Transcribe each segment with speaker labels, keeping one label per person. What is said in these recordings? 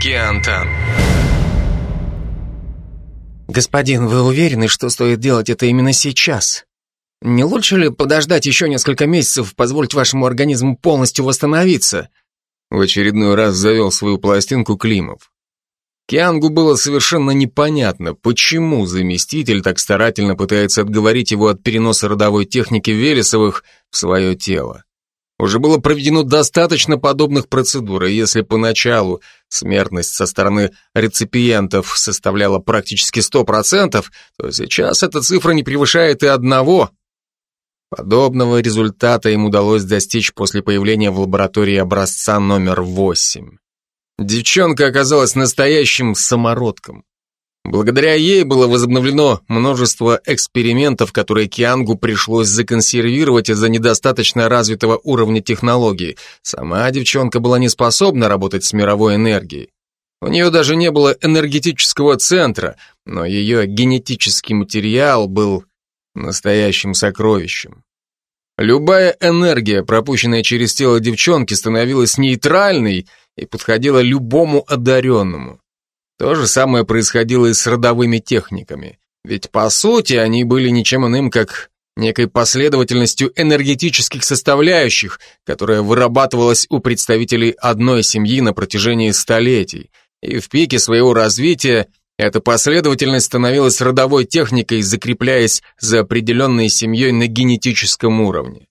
Speaker 1: Киантан.
Speaker 2: Господин, вы уверены, что стоит делать это именно сейчас? Не лучше ли подождать еще несколько месяцев, позволить вашему организму полностью восстановиться?
Speaker 3: В очередной раз завел свою пластинку Климов. Киангу было совершенно непонятно, почему заместитель так старательно пытается отговорить его от переноса родовой техники Велесовых в свое тело. Уже было проведено достаточно подобных процедур, и если поначалу смертность со стороны реципиентов составляла практически 100%, то сейчас эта цифра не превышает и одного. Подобного результата им удалось достичь после появления в лаборатории образца номер 8. Девчонка оказалась настоящим самородком. Благодаря ей было возобновлено множество экспериментов, которые Киангу пришлось законсервировать из-за недостаточно развитого уровня технологий. Сама девчонка была не способна работать с мировой энергией. У нее даже не было энергетического центра, но ее генетический материал был настоящим сокровищем. Любая энергия, пропущенная через тело девчонки, становилась нейтральной и подходила любому одаренному. То же самое происходило и с родовыми техниками. Ведь по сути они были ничем иным, как некой последовательностью энергетических составляющих, которая вырабатывалась у представителей одной семьи на протяжении столетий. И в пике своего развития эта последовательность становилась родовой техникой, закрепляясь за определенной семьей на генетическом уровне.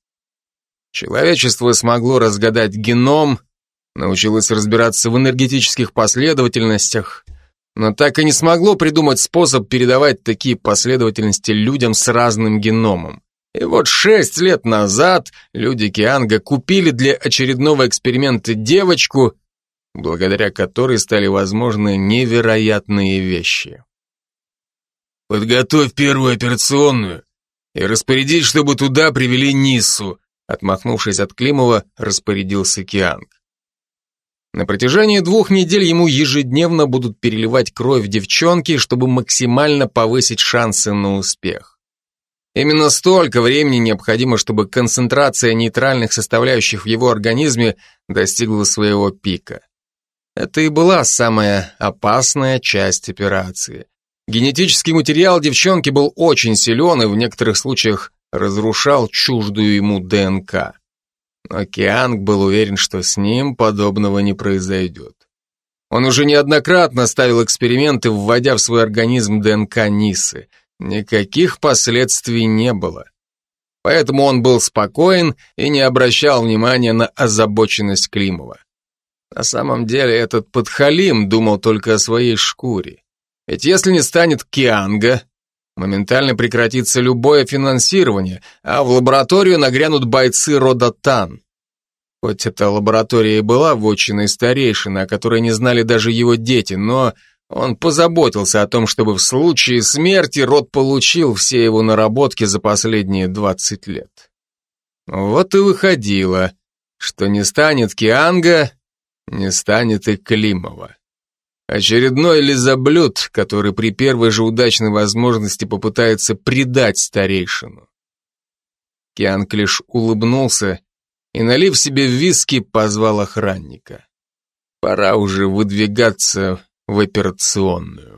Speaker 3: Человечество смогло разгадать геном, научилось разбираться в энергетических последовательностях, но так и не смогло придумать способ передавать такие последовательности людям с разным геномом. И вот шесть лет назад люди Кианга купили для очередного эксперимента девочку, благодаря которой стали возможны невероятные вещи. «Подготовь первую операционную и распорядись, чтобы туда привели Ниссу», отмахнувшись от Климова, распорядился Кианг. На протяжении двух недель ему ежедневно будут переливать кровь девчонки, чтобы максимально повысить шансы на успех. Именно столько времени необходимо, чтобы концентрация нейтральных составляющих в его организме достигла своего пика. Это и была самая опасная часть операции. Генетический материал девчонки был очень силен и в некоторых случаях разрушал чуждую ему ДНК. Но Кианг был уверен, что с ним подобного не произойдет. Он уже неоднократно ставил эксперименты, вводя в свой организм ДНК Нисы. Никаких последствий не было. Поэтому он был спокоен и не обращал внимания на озабоченность Климова. На самом деле этот подхалим думал только о своей шкуре. Ведь если не станет Кианга, Моментально прекратится любое финансирование, а в лабораторию нагрянут бойцы рода Тан. Хоть эта лаборатория и была вотчиной старейшины, о которой не знали даже его дети, но он позаботился о том, чтобы в случае смерти род получил все его наработки за последние 20 лет. Вот и выходило, что не станет Кианга, не станет и Климова. Очередной лизоблюд, который при первой же удачной возможности попытается предать старейшину. Кианг лишь улыбнулся и, налив себе виски, позвал охранника. Пора уже выдвигаться в операционную.